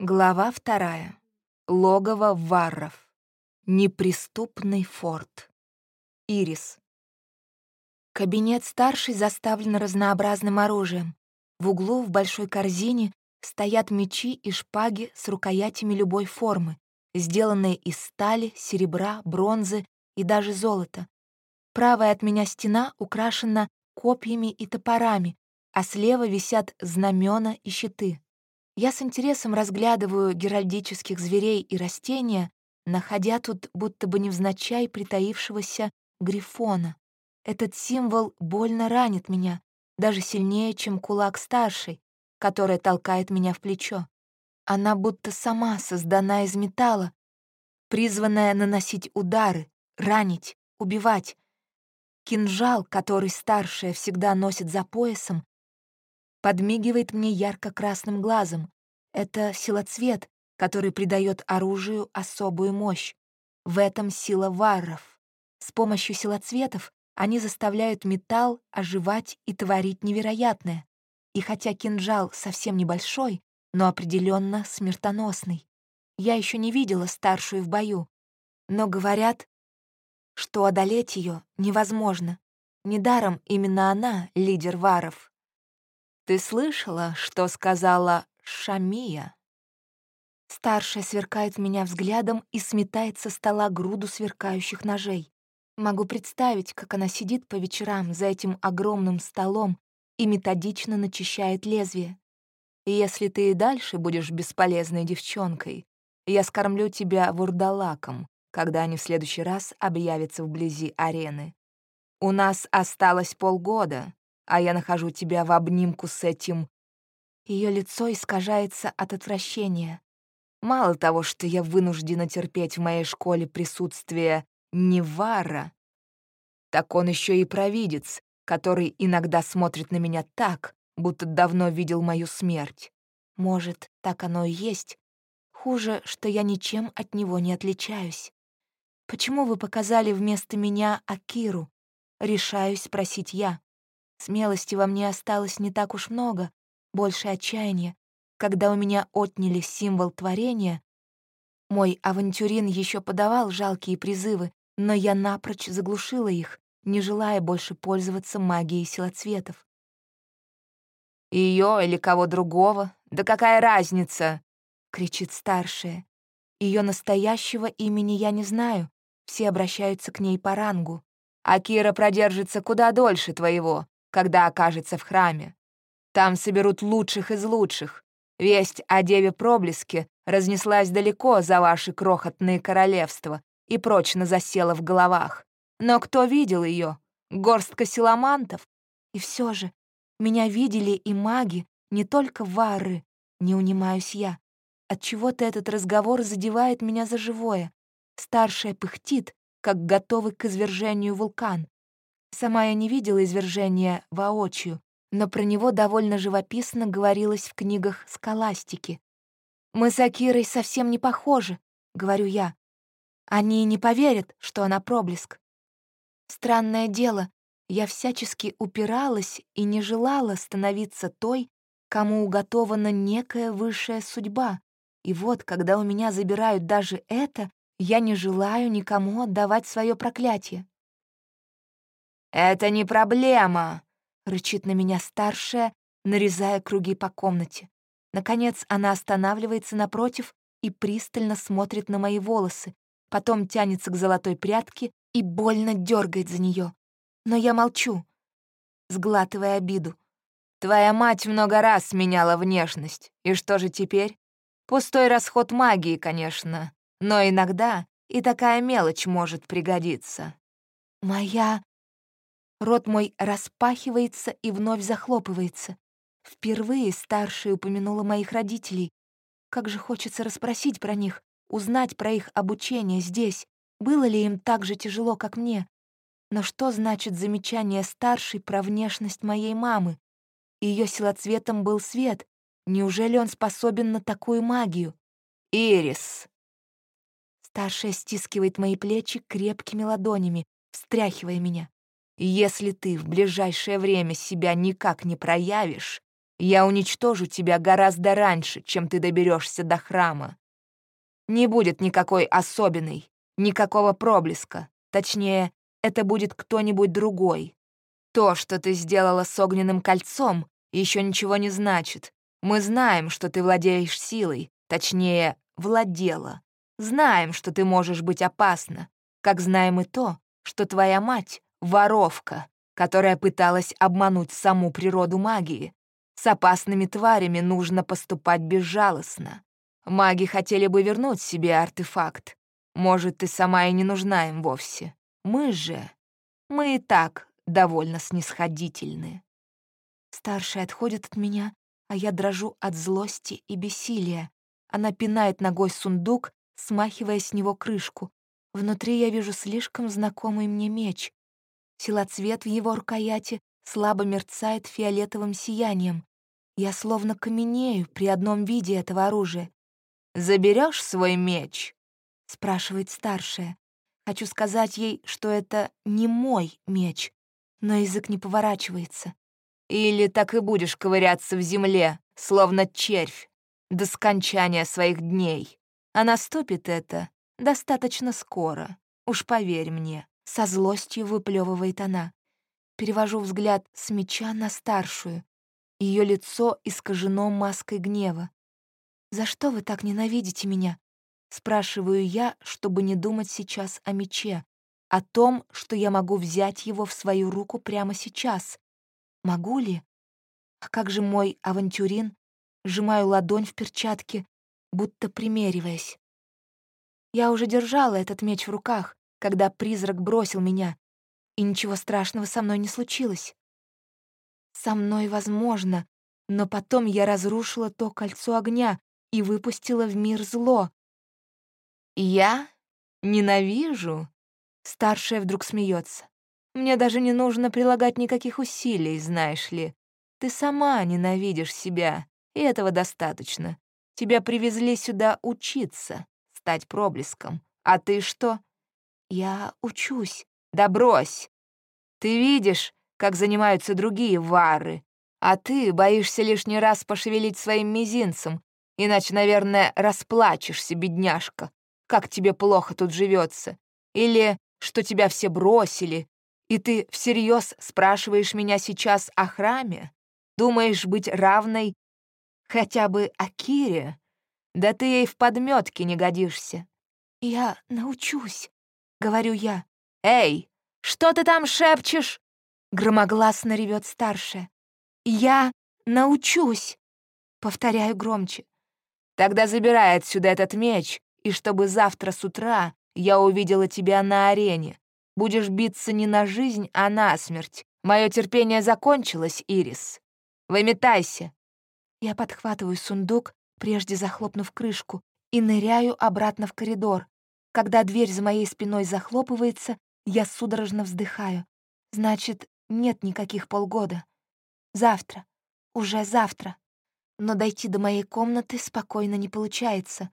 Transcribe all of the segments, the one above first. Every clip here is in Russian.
Глава вторая. Логово варров. Неприступный форт. Ирис. Кабинет старший заставлен разнообразным оружием. В углу в большой корзине стоят мечи и шпаги с рукоятями любой формы, сделанные из стали, серебра, бронзы и даже золота. Правая от меня стена украшена копьями и топорами, а слева висят знамена и щиты. Я с интересом разглядываю геральдических зверей и растения, находя тут будто бы невзначай притаившегося грифона. Этот символ больно ранит меня, даже сильнее, чем кулак старший, который толкает меня в плечо. Она будто сама создана из металла, призванная наносить удары, ранить, убивать. Кинжал, который старшая всегда носит за поясом, подмигивает мне ярко-красным глазом. Это силоцвет, который придает оружию особую мощь. В этом сила варров. С помощью силоцветов они заставляют металл оживать и творить невероятное. И хотя кинжал совсем небольшой, но определенно смертоносный. Я еще не видела старшую в бою, но говорят, что одолеть ее невозможно. Недаром именно она — лидер варов. «Ты слышала, что сказала Шамия?» Старшая сверкает меня взглядом и сметает со стола груду сверкающих ножей. Могу представить, как она сидит по вечерам за этим огромным столом и методично начищает лезвие. Если ты и дальше будешь бесполезной девчонкой, я скормлю тебя вурдалаком, когда они в следующий раз объявятся вблизи арены. У нас осталось полгода, а я нахожу тебя в обнимку с этим...» Ее лицо искажается от отвращения. Мало того, что я вынуждена терпеть в моей школе присутствие Невара, так он еще и провидец, который иногда смотрит на меня так, будто давно видел мою смерть. Может, так оно и есть. Хуже, что я ничем от него не отличаюсь. Почему вы показали вместо меня Акиру? Решаюсь спросить я. Смелости во мне осталось не так уж много, больше отчаяния. Когда у меня отняли символ творения, мой авантюрин еще подавал жалкие призывы, но я напрочь заглушила их, не желая больше пользоваться магией силоцветов. Ее или кого другого? Да какая разница?» — кричит старшая. Ее настоящего имени я не знаю, все обращаются к ней по рангу. А Кира продержится куда дольше твоего, когда окажется в храме. Там соберут лучших из лучших. Весть о Деве Проблеске разнеслась далеко за ваши крохотные королевства и прочно засела в головах. Но кто видел ее? Горстка силамантов? И все же, меня видели и маги, не только вары, не унимаюсь я. Отчего-то этот разговор задевает меня за живое. Старшая пыхтит, как готовый к извержению вулкан. Сама я не видела извержения воочию, но про него довольно живописно говорилось в книгах скаластики. «Мы с Акирой совсем не похожи», — говорю я. «Они не поверят, что она проблеск». Странное дело, я всячески упиралась и не желала становиться той, кому уготована некая высшая судьба. И вот, когда у меня забирают даже это, я не желаю никому отдавать свое проклятие. «Это не проблема!» — рычит на меня старшая, нарезая круги по комнате. Наконец она останавливается напротив и пристально смотрит на мои волосы, потом тянется к золотой прядке и больно дергает за нее. Но я молчу, сглатывая обиду. «Твоя мать много раз меняла внешность. И что же теперь? Пустой расход магии, конечно, но иногда и такая мелочь может пригодиться». «Моя...» Рот мой распахивается и вновь захлопывается. Впервые старшая упомянула моих родителей. Как же хочется расспросить про них, узнать про их обучение здесь. Было ли им так же тяжело, как мне? Но что значит замечание старшей про внешность моей мамы? Ее силоцветом был свет. Неужели он способен на такую магию? «Ирис!» Старшая стискивает мои плечи крепкими ладонями, встряхивая меня. Если ты в ближайшее время себя никак не проявишь, Я уничтожу тебя гораздо раньше, чем ты доберешься до храма. Не будет никакой особенной, никакого проблеска. Точнее, это будет кто-нибудь другой. То, что ты сделала с огненным кольцом, еще ничего не значит. Мы знаем, что ты владеешь силой, точнее, владела. Знаем, что ты можешь быть опасна, как знаем и то, что твоя мать — воровка, которая пыталась обмануть саму природу магии. С опасными тварями нужно поступать безжалостно. Маги хотели бы вернуть себе артефакт. Может, ты сама и не нужна им вовсе. Мы же... Мы и так довольно снисходительны. Старшая отходит от меня, а я дрожу от злости и бессилия. Она пинает ногой сундук, смахивая с него крышку. Внутри я вижу слишком знакомый мне меч. Силоцвет в его рукояти слабо мерцает фиолетовым сиянием. Я словно каменею при одном виде этого оружия. Заберешь свой меч?» — спрашивает старшая. Хочу сказать ей, что это не мой меч, но язык не поворачивается. Или так и будешь ковыряться в земле, словно червь, до скончания своих дней. А наступит это достаточно скоро, уж поверь мне. Со злостью выплевывает она. Перевожу взгляд с меча на старшую. Ее лицо искажено маской гнева. «За что вы так ненавидите меня?» Спрашиваю я, чтобы не думать сейчас о мече, о том, что я могу взять его в свою руку прямо сейчас. Могу ли? А как же мой авантюрин? Сжимаю ладонь в перчатке, будто примериваясь. Я уже держала этот меч в руках, когда призрак бросил меня, и ничего страшного со мной не случилось. Со мной возможно, но потом я разрушила то кольцо огня и выпустила в мир зло. Я ненавижу. Старшая вдруг смеется. Мне даже не нужно прилагать никаких усилий, знаешь ли. Ты сама ненавидишь себя, и этого достаточно. Тебя привезли сюда учиться, стать проблеском. А ты что? Я учусь. Да брось. Ты видишь, как занимаются другие вары, а ты боишься лишний раз пошевелить своим мизинцем, иначе, наверное, расплачешься, бедняжка. Как тебе плохо тут живется. Или что тебя все бросили, и ты всерьез спрашиваешь меня сейчас о храме? Думаешь быть равной хотя бы Акире? Да ты ей в подметке не годишься. Я научусь, говорю я. Эй, что ты там шепчешь? Громогласно ревет старшая. Я научусь, повторяю громче. Тогда забирай отсюда этот меч, и чтобы завтра с утра я увидела тебя на арене. Будешь биться не на жизнь, а на смерть. Мое терпение закончилось, Ирис. Выметайся!» Я подхватываю сундук, прежде захлопнув крышку, и ныряю обратно в коридор. Когда дверь за моей спиной захлопывается, я судорожно вздыхаю. Значит, нет никаких полгода. Завтра. Уже завтра. Но дойти до моей комнаты спокойно не получается.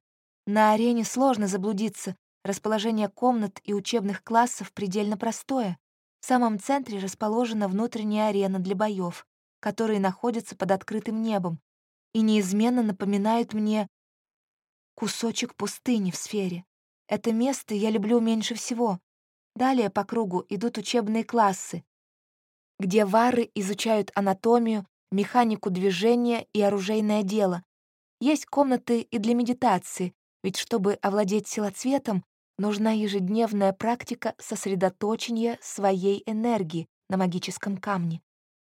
На арене сложно заблудиться, Расположение комнат и учебных классов предельно простое. В самом центре расположена внутренняя арена для боев, которые находятся под открытым небом и неизменно напоминают мне кусочек пустыни в сфере. Это место я люблю меньше всего. Далее по кругу идут учебные классы, где вары изучают анатомию, механику движения и оружейное дело. Есть комнаты и для медитации, ведь чтобы овладеть силоцветом, Нужна ежедневная практика сосредоточения своей энергии на магическом камне.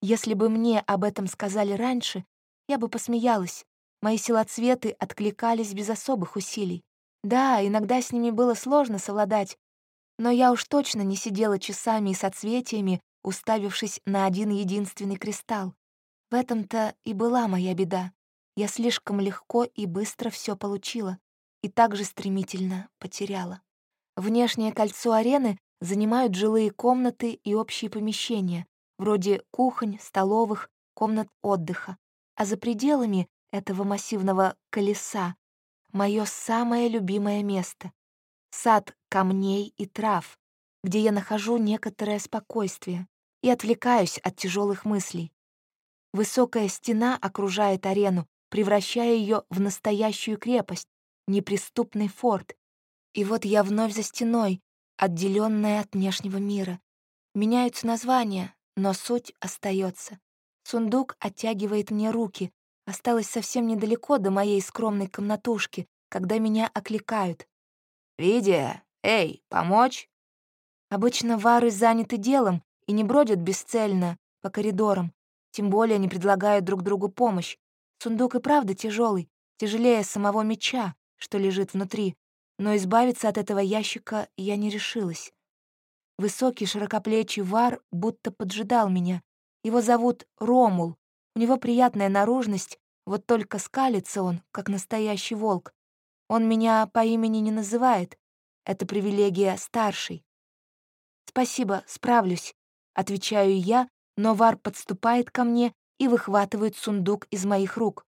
Если бы мне об этом сказали раньше, я бы посмеялась. Мои силоцветы откликались без особых усилий. Да, иногда с ними было сложно совладать, но я уж точно не сидела часами и соцветиями, уставившись на один единственный кристалл. В этом-то и была моя беда. Я слишком легко и быстро все получила и также стремительно потеряла. Внешнее кольцо арены занимают жилые комнаты и общие помещения, вроде кухонь, столовых, комнат отдыха. А за пределами этого массивного колеса мое самое любимое место — сад камней и трав, где я нахожу некоторое спокойствие и отвлекаюсь от тяжелых мыслей. Высокая стена окружает арену, превращая ее в настоящую крепость, неприступный форт. И вот я вновь за стеной, отделенная от внешнего мира. Меняются названия, но суть остается. Сундук оттягивает мне руки. Осталось совсем недалеко до моей скромной комнатушки, когда меня окликают. «Лидия, эй, помочь?» Обычно вары заняты делом и не бродят бесцельно по коридорам, тем более не предлагают друг другу помощь. Сундук и правда тяжелый, тяжелее самого меча, что лежит внутри, но избавиться от этого ящика я не решилась. Высокий широкоплечий вар будто поджидал меня. Его зовут Ромул. У него приятная наружность, вот только скалится он, как настоящий волк. Он меня по имени не называет. Это привилегия старшей. «Спасибо, справлюсь», — отвечаю я, но Вар подступает ко мне и выхватывает сундук из моих рук.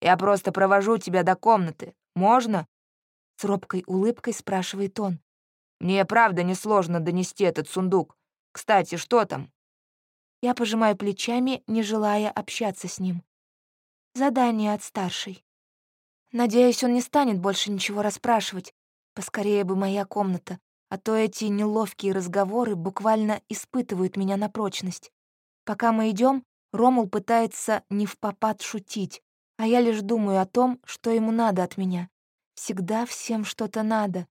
«Я просто провожу тебя до комнаты. Можно?» С робкой улыбкой спрашивает он. «Мне правда несложно донести этот сундук. Кстати, что там?» Я пожимаю плечами, не желая общаться с ним. Задание от старшей. Надеюсь, он не станет больше ничего расспрашивать. Поскорее бы моя комната, а то эти неловкие разговоры буквально испытывают меня на прочность. Пока мы идем, Ромул пытается не в попад шутить, а я лишь думаю о том, что ему надо от меня. Всегда всем что-то надо.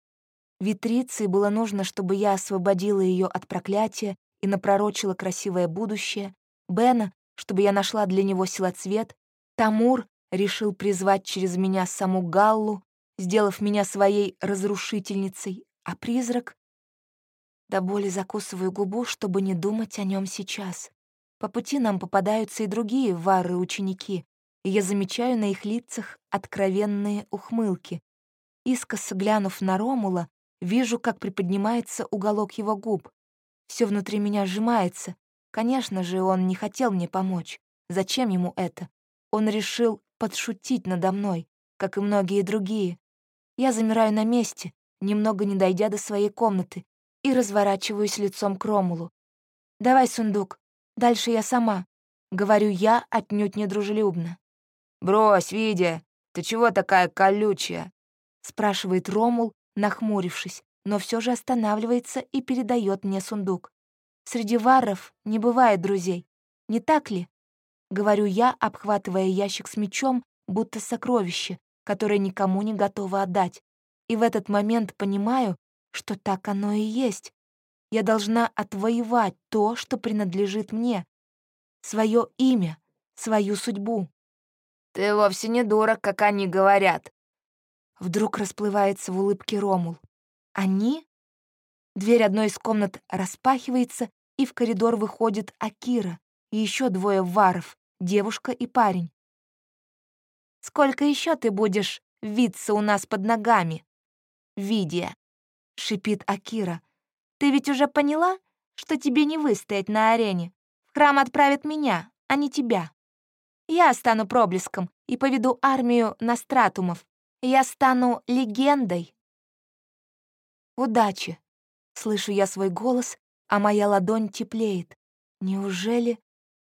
Витриции было нужно, чтобы я освободила ее от проклятия и напророчила красивое будущее. Бена, чтобы я нашла для него силоцвет. Тамур решил призвать через меня саму Галлу, сделав меня своей разрушительницей. А призрак... До боли закусываю губу, чтобы не думать о нем сейчас. По пути нам попадаются и другие вары-ученики, и я замечаю на их лицах откровенные ухмылки. Искоса глянув на Ромула, вижу, как приподнимается уголок его губ. Все внутри меня сжимается. Конечно же, он не хотел мне помочь. Зачем ему это? Он решил подшутить надо мной, как и многие другие. Я замираю на месте, немного не дойдя до своей комнаты, и разворачиваюсь лицом к Ромулу. «Давай сундук, Дальше я сама. Говорю я отнюдь недружелюбно. «Брось, Видя, ты чего такая колючая?» спрашивает Ромул, нахмурившись, но все же останавливается и передает мне сундук. «Среди варров не бывает друзей, не так ли?» Говорю я, обхватывая ящик с мечом, будто сокровище, которое никому не готово отдать. И в этот момент понимаю, что так оно и есть. Я должна отвоевать то, что принадлежит мне. Свое имя, свою судьбу. «Ты вовсе не дура, как они говорят». Вдруг расплывается в улыбке Ромул. «Они?» Дверь одной из комнат распахивается, и в коридор выходит Акира и еще двое варов, девушка и парень. «Сколько еще ты будешь виться у нас под ногами?» «Видия», — шипит Акира, ты ведь уже поняла, что тебе не выстоять на арене? В храм отправят меня, а не тебя. Я стану проблеском и поведу армию настратумов. Я стану легендой. Удачи. Слышу я свой голос, а моя ладонь теплеет. Неужели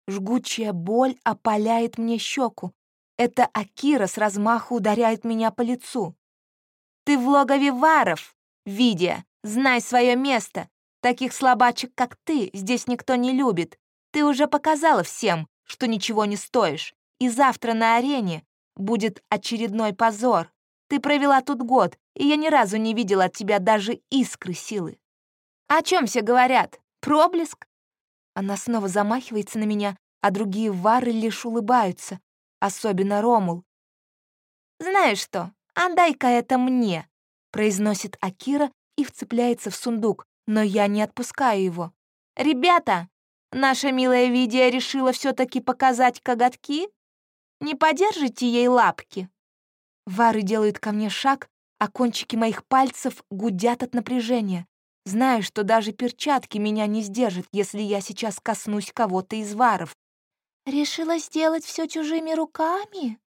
жгучая боль опаляет мне щеку? Это Акира с размаху ударяет меня по лицу. «Ты в логове варов, Видя, Знай свое место. Таких слабачек, как ты, здесь никто не любит. Ты уже показала всем, что ничего не стоишь. И завтра на арене будет очередной позор. Ты провела тут год, и я ни разу не видела от тебя даже искры силы. О чем все говорят? Проблеск? Она снова замахивается на меня, а другие вары лишь улыбаются, особенно Ромул. «Знаешь что, отдай-ка это мне», — произносит Акира и вцепляется в сундук, но я не отпускаю его. «Ребята, наша милая Видия решила все таки показать коготки? Не подержите ей лапки?» Вары делают ко мне шаг, а кончики моих пальцев гудят от напряжения. Знаю, что даже перчатки меня не сдержат, если я сейчас коснусь кого-то из варов. «Решила сделать все чужими руками?»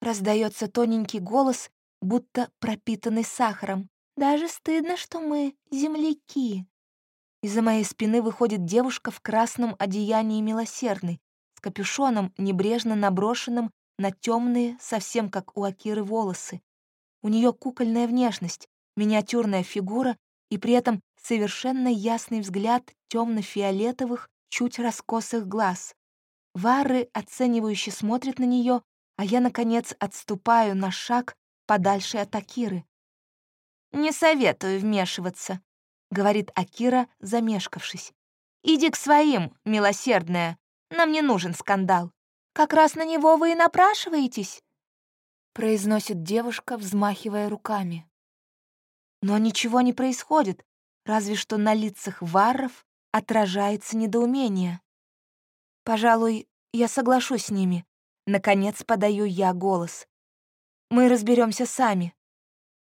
Раздается тоненький голос, будто пропитанный сахаром. Даже стыдно, что мы земляки. Из-за моей спины выходит девушка в красном одеянии милосердной, с капюшоном, небрежно наброшенным на темные, совсем как у Акиры, волосы. У нее кукольная внешность, миниатюрная фигура и при этом совершенно ясный взгляд темно-фиолетовых, чуть раскосых глаз. Вары оценивающе смотрят на нее, а я, наконец, отступаю на шаг подальше от Акиры. «Не советую вмешиваться», — говорит Акира, замешкавшись. «Иди к своим, милосердная, нам не нужен скандал. Как раз на него вы и напрашиваетесь», — произносит девушка, взмахивая руками. Но ничего не происходит, разве что на лицах варров отражается недоумение. Пожалуй, я соглашусь с ними. Наконец подаю я голос. Мы разберемся сами.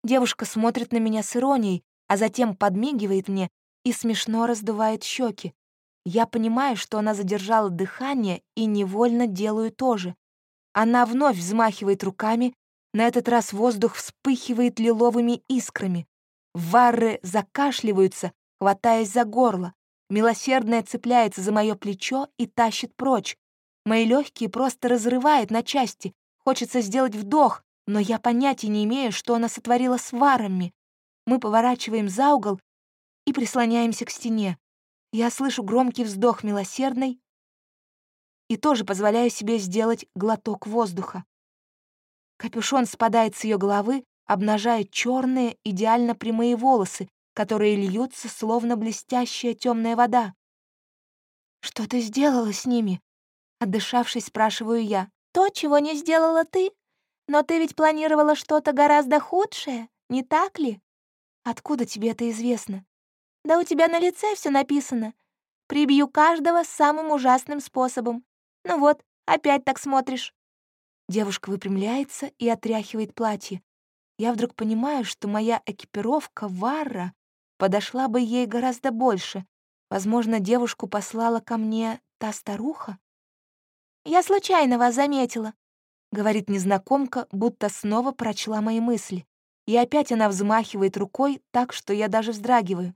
Девушка смотрит на меня с иронией, а затем подмигивает мне и смешно раздувает щеки. Я понимаю, что она задержала дыхание и невольно делаю то же. Она вновь взмахивает руками, на этот раз воздух вспыхивает лиловыми искрами. Варры закашливаются, хватаясь за горло. Милосердная цепляется за мое плечо и тащит прочь. Мои легкие просто разрывает на части. Хочется сделать вдох, но я понятия не имею, что она сотворила с варами. Мы поворачиваем за угол и прислоняемся к стене. Я слышу громкий вздох милосердной и тоже позволяю себе сделать глоток воздуха. Капюшон спадает с ее головы, обнажая черные, идеально прямые волосы, которые льются, словно блестящая темная вода. «Что ты сделала с ними?» Отдышавшись, спрашиваю я. «То, чего не сделала ты? Но ты ведь планировала что-то гораздо худшее, не так ли? Откуда тебе это известно? Да у тебя на лице все написано. Прибью каждого самым ужасным способом. Ну вот, опять так смотришь». Девушка выпрямляется и отряхивает платье. Я вдруг понимаю, что моя экипировка Варра подошла бы ей гораздо больше. Возможно, девушку послала ко мне та старуха? «Я случайно вас заметила», — говорит незнакомка, будто снова прочла мои мысли. И опять она взмахивает рукой так, что я даже вздрагиваю.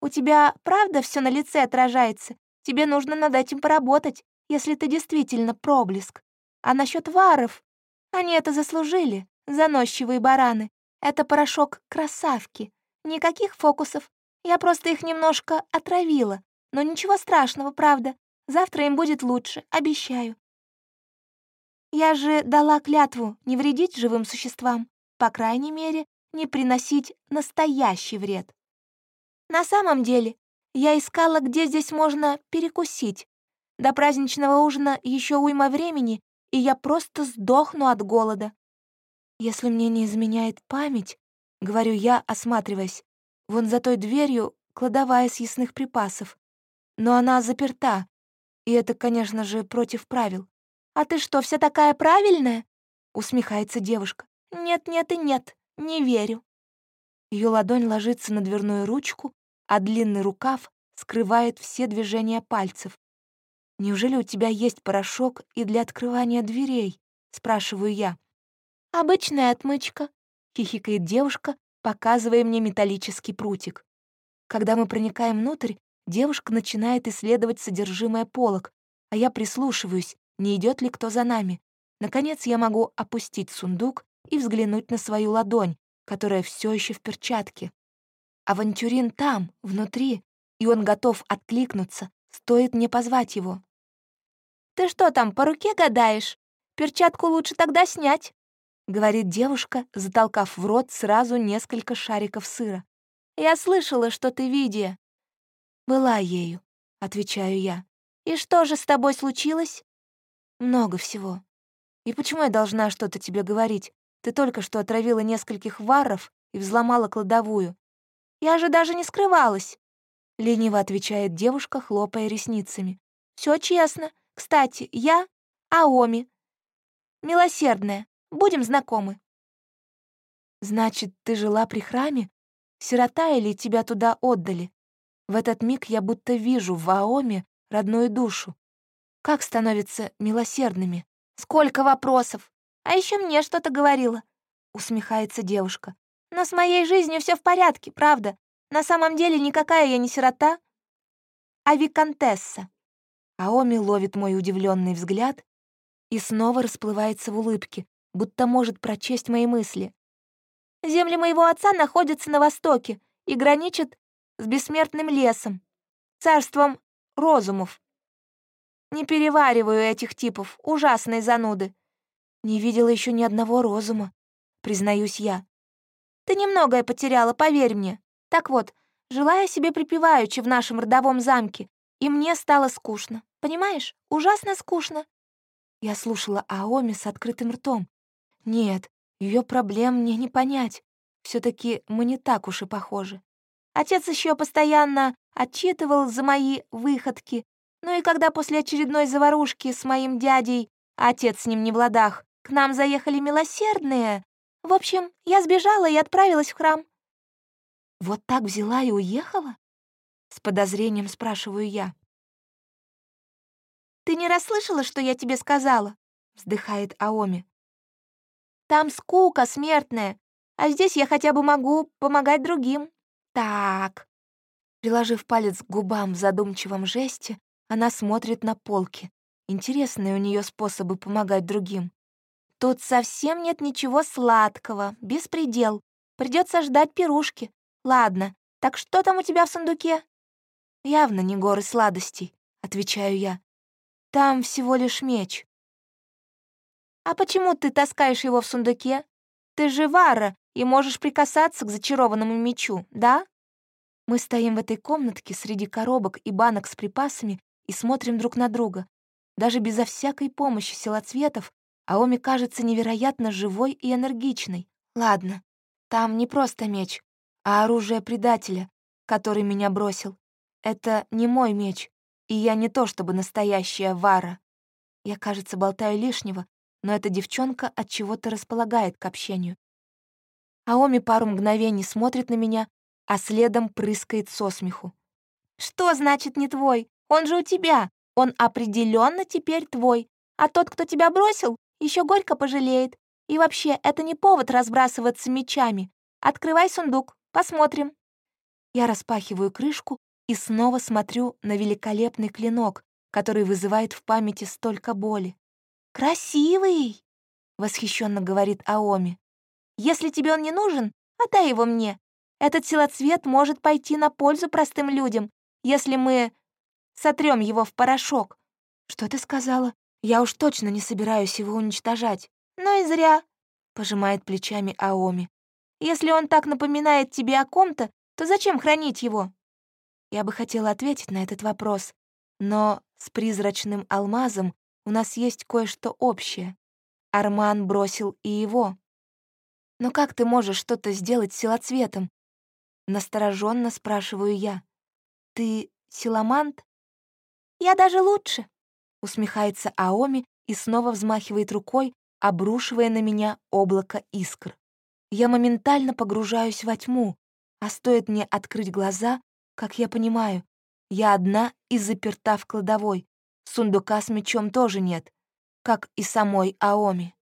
«У тебя правда все на лице отражается? Тебе нужно над этим поработать, если ты действительно проблеск. А насчет варов? Они это заслужили, заносчивые бараны. Это порошок красавки. Никаких фокусов. Я просто их немножко отравила. Но ничего страшного, правда. Завтра им будет лучше, обещаю. Я же дала клятву не вредить живым существам, по крайней мере, не приносить настоящий вред. На самом деле, я искала, где здесь можно перекусить. До праздничного ужина еще уйма времени, и я просто сдохну от голода. Если мне не изменяет память, — говорю я, осматриваясь. «Вон за той дверью кладовая съестных припасов. Но она заперта, и это, конечно же, против правил». «А ты что, вся такая правильная?» — усмехается девушка. «Нет, нет и нет, не верю». Ее ладонь ложится на дверную ручку, а длинный рукав скрывает все движения пальцев. «Неужели у тебя есть порошок и для открывания дверей?» — спрашиваю я. «Обычная отмычка», — хихикает девушка, показывая мне металлический прутик. Когда мы проникаем внутрь, девушка начинает исследовать содержимое полок, а я прислушиваюсь, не идет ли кто за нами. Наконец я могу опустить сундук и взглянуть на свою ладонь, которая все еще в перчатке. Авантюрин там, внутри, и он готов откликнуться, стоит мне позвать его. «Ты что там, по руке гадаешь? Перчатку лучше тогда снять», говорит девушка, затолкав в рот сразу несколько шариков сыра. «Я слышала, что ты Видия». «Была ею», — отвечаю я. «И что же с тобой случилось?» «Много всего. И почему я должна что-то тебе говорить? Ты только что отравила нескольких варов и взломала кладовую. Я же даже не скрывалась», — лениво отвечает девушка, хлопая ресницами. Все честно. Кстати, я Аоми. Милосердная. Будем знакомы». «Значит, ты жила при храме? Сирота или тебя туда отдали? В этот миг я будто вижу в Аоме родную душу. Как становятся милосердными? Сколько вопросов! А еще мне что-то говорила!» Усмехается девушка. «Но с моей жизнью все в порядке, правда. На самом деле никакая я не сирота, а виконтесса», Аоми ловит мой удивленный взгляд и снова расплывается в улыбке, будто может прочесть мои мысли. «Земли моего отца находятся на востоке и граничат с бессмертным лесом, царством розумов. Не перевариваю этих типов, ужасные зануды. Не видела еще ни одного розума, признаюсь я. Ты немногое потеряла, поверь мне. Так вот, жила я себе припеваючи в нашем родовом замке, и мне стало скучно. Понимаешь? Ужасно скучно. Я слушала Аоми с открытым ртом. Нет, ее проблем мне не понять. все таки мы не так уж и похожи. Отец еще постоянно отчитывал за мои выходки. Ну и когда после очередной заварушки с моим дядей, а отец с ним не в ладах, к нам заехали милосердные, в общем, я сбежала и отправилась в храм. Вот так взяла и уехала? С подозрением спрашиваю я. «Ты не расслышала, что я тебе сказала?» — вздыхает Аоми. «Там скука смертная, а здесь я хотя бы могу помогать другим. Так». Приложив палец к губам в задумчивом жесте, она смотрит на полки. Интересные у нее способы помогать другим. Тут совсем нет ничего сладкого, беспредел. Придется ждать пирушки. Ладно, так что там у тебя в сундуке? Явно не горы сладостей, отвечаю я. Там всего лишь меч. А почему ты таскаешь его в сундуке? Ты же Вара и можешь прикасаться к зачарованному мечу, да? Мы стоим в этой комнатке среди коробок и банок с припасами и смотрим друг на друга. Даже безо всякой помощи силоцветов Аоми кажется невероятно живой и энергичной. Ладно, там не просто меч, а оружие предателя, который меня бросил. Это не мой меч, и я не то чтобы настоящая Вара. Я, кажется, болтаю лишнего, но эта девчонка от чего-то располагает к общению. Аоми пару мгновений смотрит на меня, а следом прыскает со смеху. «Что значит не твой? Он же у тебя. Он определенно теперь твой. А тот, кто тебя бросил, еще горько пожалеет. И вообще, это не повод разбрасываться мечами. Открывай сундук, посмотрим». Я распахиваю крышку и снова смотрю на великолепный клинок, который вызывает в памяти столько боли. «Красивый!» — восхищенно говорит Аоми. «Если тебе он не нужен, отдай его мне. Этот силоцвет может пойти на пользу простым людям, если мы сотрем его в порошок». «Что ты сказала? Я уж точно не собираюсь его уничтожать». «Ну и зря», — пожимает плечами Аоми. «Если он так напоминает тебе о ком-то, то зачем хранить его?» Я бы хотела ответить на этот вопрос, но с призрачным алмазом у нас есть кое-что общее. Арман бросил и его. Но как ты можешь что-то сделать с силоцветом? Настороженно спрашиваю я. Ты силамант? Я даже лучше, усмехается Аоми и снова взмахивает рукой, обрушивая на меня облако искр. Я моментально погружаюсь во тьму, а стоит мне открыть глаза, как я понимаю, я одна и заперта в кладовой. Сундука с мечом тоже нет, как и самой Аоми.